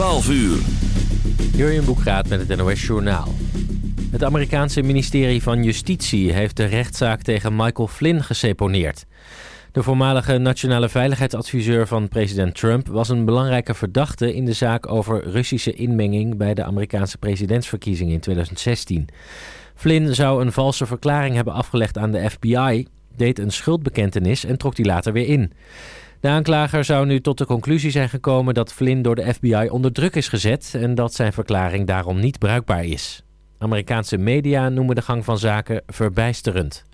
12 uur. Jurjen Boekraat met het NOS Journaal. Het Amerikaanse ministerie van Justitie heeft de rechtszaak tegen Michael Flynn geseponeerd. De voormalige nationale veiligheidsadviseur van president Trump was een belangrijke verdachte in de zaak over Russische inmenging bij de Amerikaanse presidentsverkiezingen in 2016. Flynn zou een valse verklaring hebben afgelegd aan de FBI, deed een schuldbekentenis en trok die later weer in. De aanklager zou nu tot de conclusie zijn gekomen dat Flynn door de FBI onder druk is gezet en dat zijn verklaring daarom niet bruikbaar is. Amerikaanse media noemen de gang van zaken verbijsterend.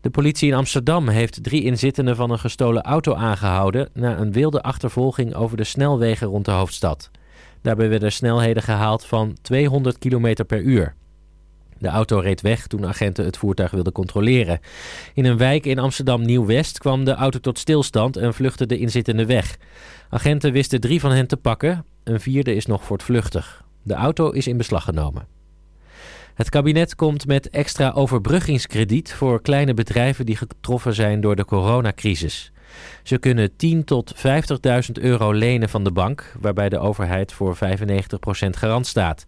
De politie in Amsterdam heeft drie inzittenden van een gestolen auto aangehouden na een wilde achtervolging over de snelwegen rond de hoofdstad. Daarbij werden snelheden gehaald van 200 km per uur. De auto reed weg toen agenten het voertuig wilden controleren. In een wijk in Amsterdam Nieuw-West kwam de auto tot stilstand en vluchtte de inzittenden weg. Agenten wisten drie van hen te pakken, een vierde is nog voortvluchtig. De auto is in beslag genomen. Het kabinet komt met extra overbruggingskrediet voor kleine bedrijven die getroffen zijn door de coronacrisis. Ze kunnen 10 tot 50.000 euro lenen van de bank, waarbij de overheid voor 95% garant staat.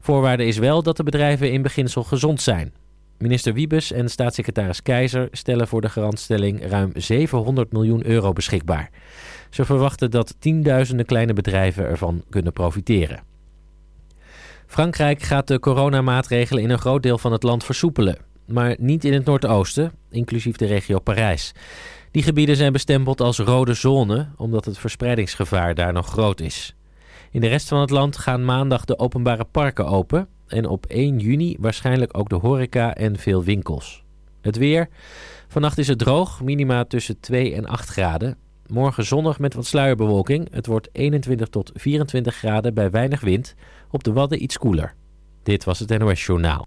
Voorwaarde is wel dat de bedrijven in beginsel gezond zijn. Minister Wiebes en staatssecretaris Keizer stellen voor de garantstelling ruim 700 miljoen euro beschikbaar. Ze verwachten dat tienduizenden kleine bedrijven ervan kunnen profiteren. Frankrijk gaat de coronamaatregelen in een groot deel van het land versoepelen. Maar niet in het Noordoosten, inclusief de regio Parijs. Die gebieden zijn bestempeld als rode zone, omdat het verspreidingsgevaar daar nog groot is. In de rest van het land gaan maandag de openbare parken open en op 1 juni waarschijnlijk ook de horeca en veel winkels. Het weer. Vannacht is het droog, minima tussen 2 en 8 graden. Morgen zonnig met wat sluierbewolking. Het wordt 21 tot 24 graden bij weinig wind. Op de Wadden iets koeler. Dit was het NOS Journaal.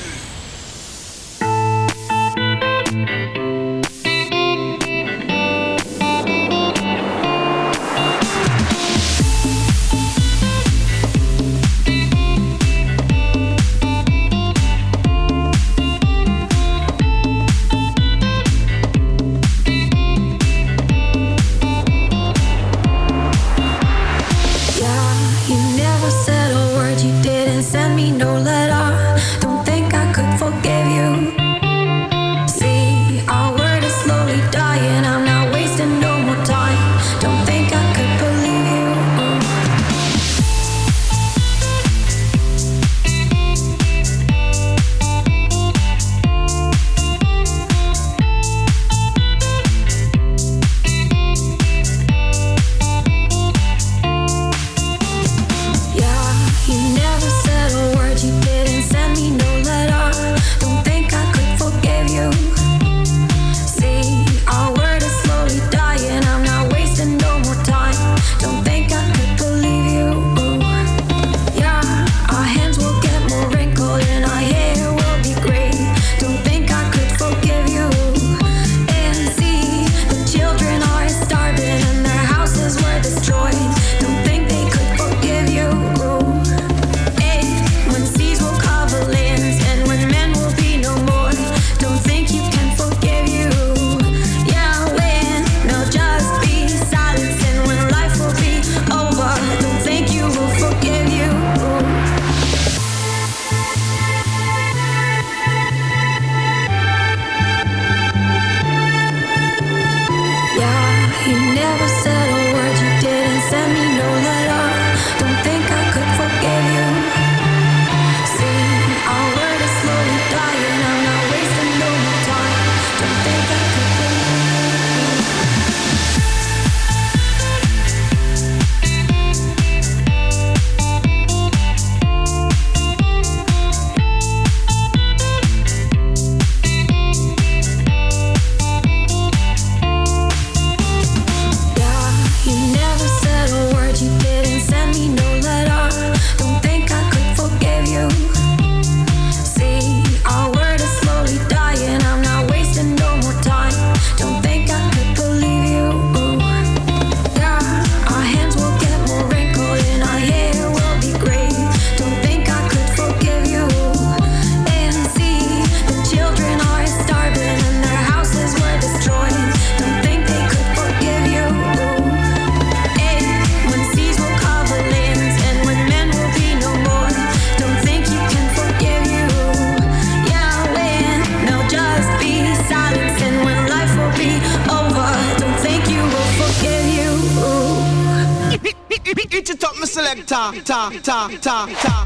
Ta ta ta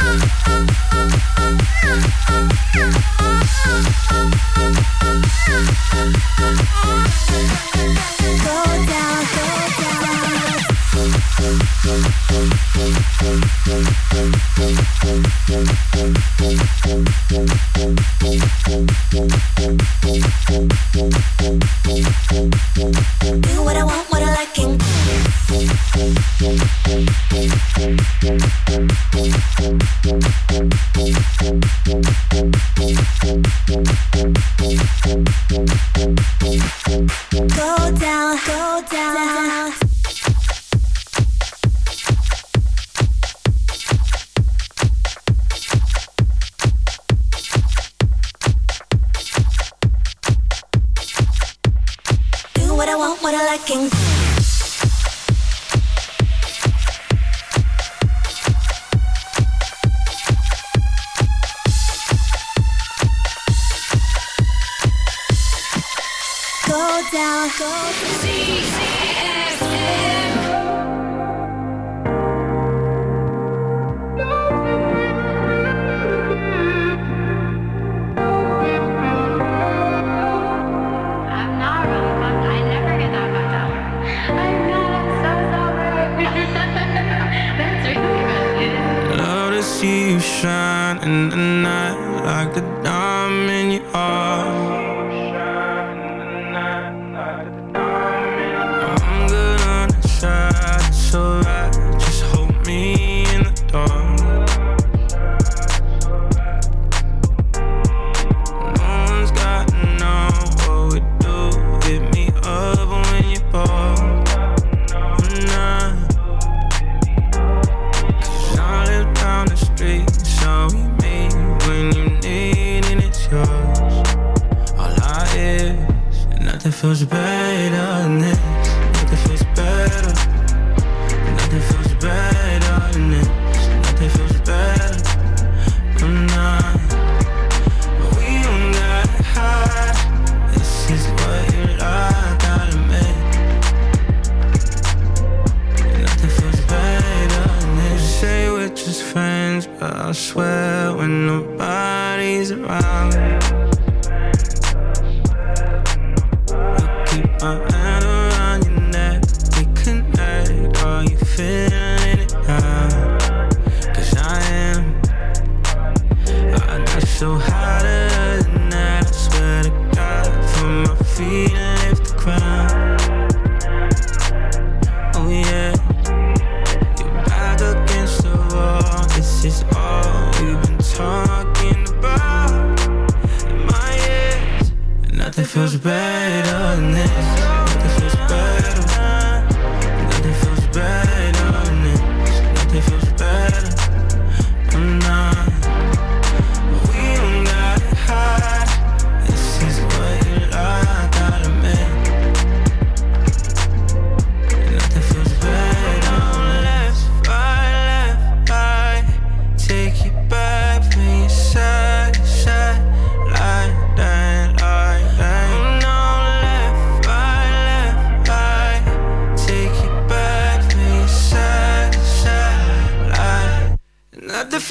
gotta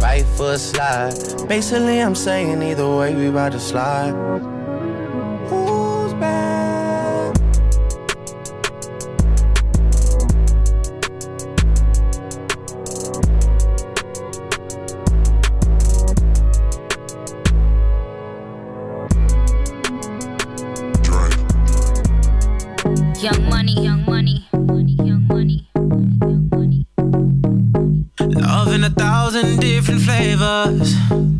right foot slide. Basically, I'm saying either way, we about to slide. Different flavors.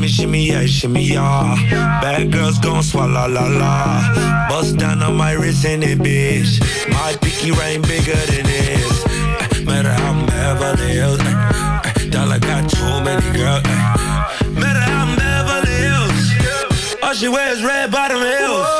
Shimmy, shimmy, yeah, shimmy, yeah. Bad girls gon' swallow la la. Bust down on my wrist in it, bitch. My pinky ring bigger than this. Uh, Matter how I'm Beverly Hills. uh, uh, Dollar got too many girls. uh. Matter how I'm Beverly Hills. All she wears red bottom heels.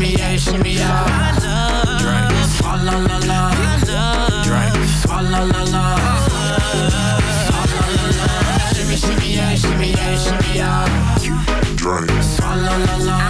yeah, shimmy, yeah, shimmy, yeah. Drink, swalla la la. Drink, la la. La la. Shimmy, shimmy, yeah, shimmy, yeah, shimmy, yeah. Drink, swalla la la. Drink,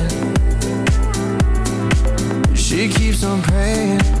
Keeps on praying.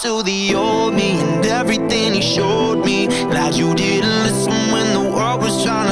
to the old me and everything he showed me. Glad you didn't listen when the world was trying to